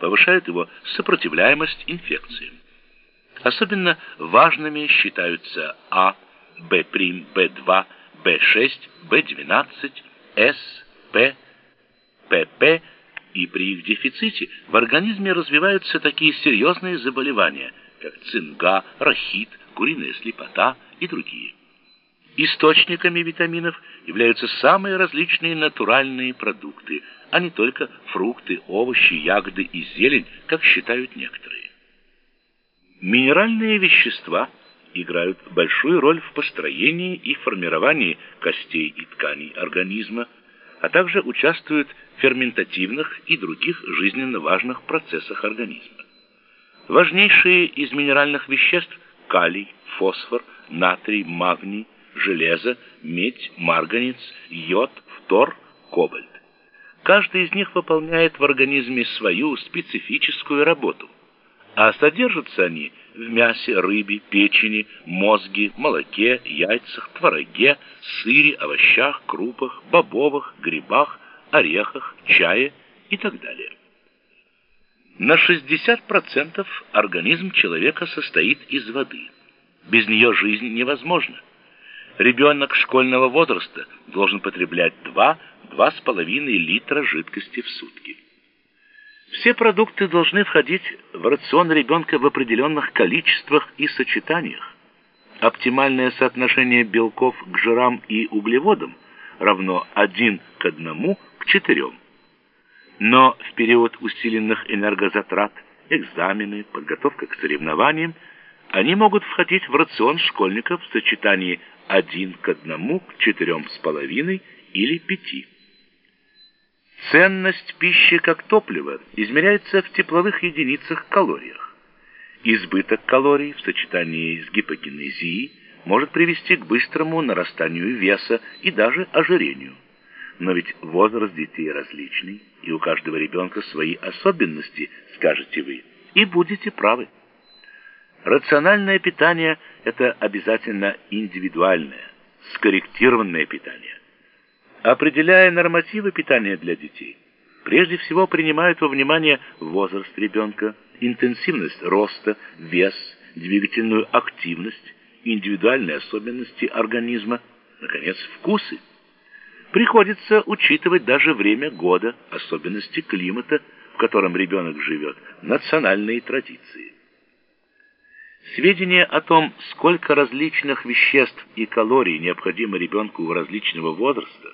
повышают его сопротивляемость инфекциям. Особенно важными считаются А, В', В2, В6, В12, С, П, ПП, и при их дефиците в организме развиваются такие серьезные заболевания, как цинга, рахит, куриная слепота и другие. Источниками витаминов являются самые различные натуральные продукты, а не только фрукты, овощи, ягоды и зелень, как считают некоторые. Минеральные вещества играют большую роль в построении и формировании костей и тканей организма, а также участвуют в ферментативных и других жизненно важных процессах организма. Важнейшие из минеральных веществ – калий, фосфор, натрий, магний, железо, медь, марганец, йод, фтор, кобальт. Каждый из них выполняет в организме свою специфическую работу а содержатся они в мясе, рыбе, печени, мозге, молоке, яйцах, твороге, сыре, овощах, крупах, бобовых, грибах, орехах, чае и так далее. На 60% организм человека состоит из воды. Без нее жизнь невозможна. Ребенок школьного возраста должен потреблять 2-2,5 литра жидкости в сутки. Все продукты должны входить в рацион ребенка в определенных количествах и сочетаниях. Оптимальное соотношение белков к жирам и углеводам равно 1 к 1 к 4. Но в период усиленных энергозатрат, экзамены, подготовка к соревнованиям, они могут входить в рацион школьников в сочетании 1 к 1 к 4,5 или 5. Ценность пищи как топлива измеряется в тепловых единицах калориях. Избыток калорий в сочетании с гипокинезией может привести к быстрому нарастанию веса и даже ожирению. Но ведь возраст детей различный, и у каждого ребенка свои особенности, скажете вы, и будете правы. Рациональное питание – это обязательно индивидуальное, скорректированное питание. Определяя нормативы питания для детей, прежде всего принимают во внимание возраст ребенка, интенсивность роста, вес, двигательную активность, индивидуальные особенности организма, наконец, вкусы. Приходится учитывать даже время года, особенности климата, в котором ребенок живет, национальные традиции. Сведения о том, сколько различных веществ и калорий необходимо ребенку различного возраста,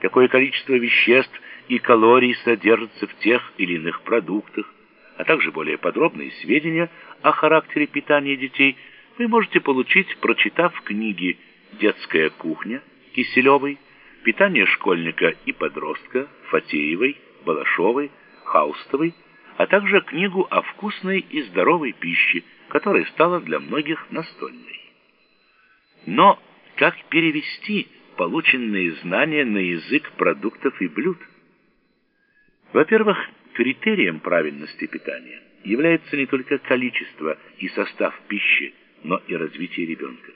какое количество веществ и калорий содержится в тех или иных продуктах, а также более подробные сведения о характере питания детей вы можете получить, прочитав книги «Детская кухня» Киселевой, «Питание школьника и подростка» Фатеевой, Балашовой, Хаустовой, а также книгу о вкусной и здоровой пище, которая стала для многих настольной. Но как перевести полученные знания на язык продуктов и блюд. Во-первых, критерием правильности питания является не только количество и состав пищи, но и развитие ребенка.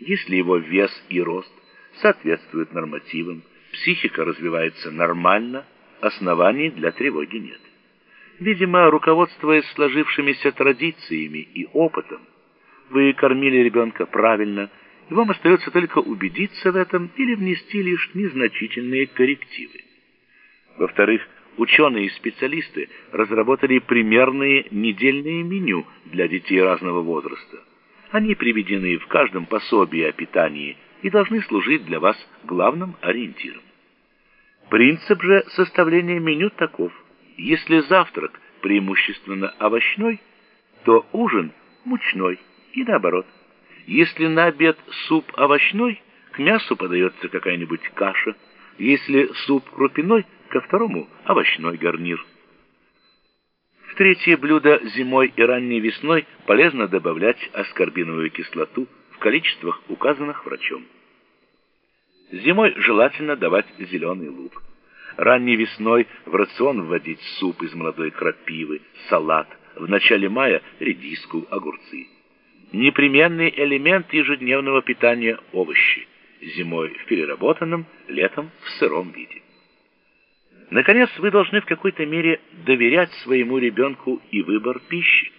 Если его вес и рост соответствуют нормативам, психика развивается нормально, оснований для тревоги нет. Видимо, руководствуясь сложившимися традициями и опытом, вы кормили ребенка правильно, и вам остается только убедиться в этом или внести лишь незначительные коррективы. Во-вторых, ученые и специалисты разработали примерные недельные меню для детей разного возраста. Они приведены в каждом пособии о питании и должны служить для вас главным ориентиром. Принцип же составления меню таков. Если завтрак преимущественно овощной, то ужин мучной и наоборот. Если на обед суп овощной, к мясу подается какая-нибудь каша. Если суп крупяной, ко второму овощной гарнир. В третье блюдо зимой и ранней весной полезно добавлять аскорбиновую кислоту в количествах, указанных врачом. Зимой желательно давать зеленый лук. Ранней весной в рацион вводить суп из молодой крапивы, салат, в начале мая редиску, огурцы непременный элемент ежедневного питания овощи, зимой в переработанном, летом в сыром виде. Наконец, вы должны в какой-то мере доверять своему ребенку и выбор пищи.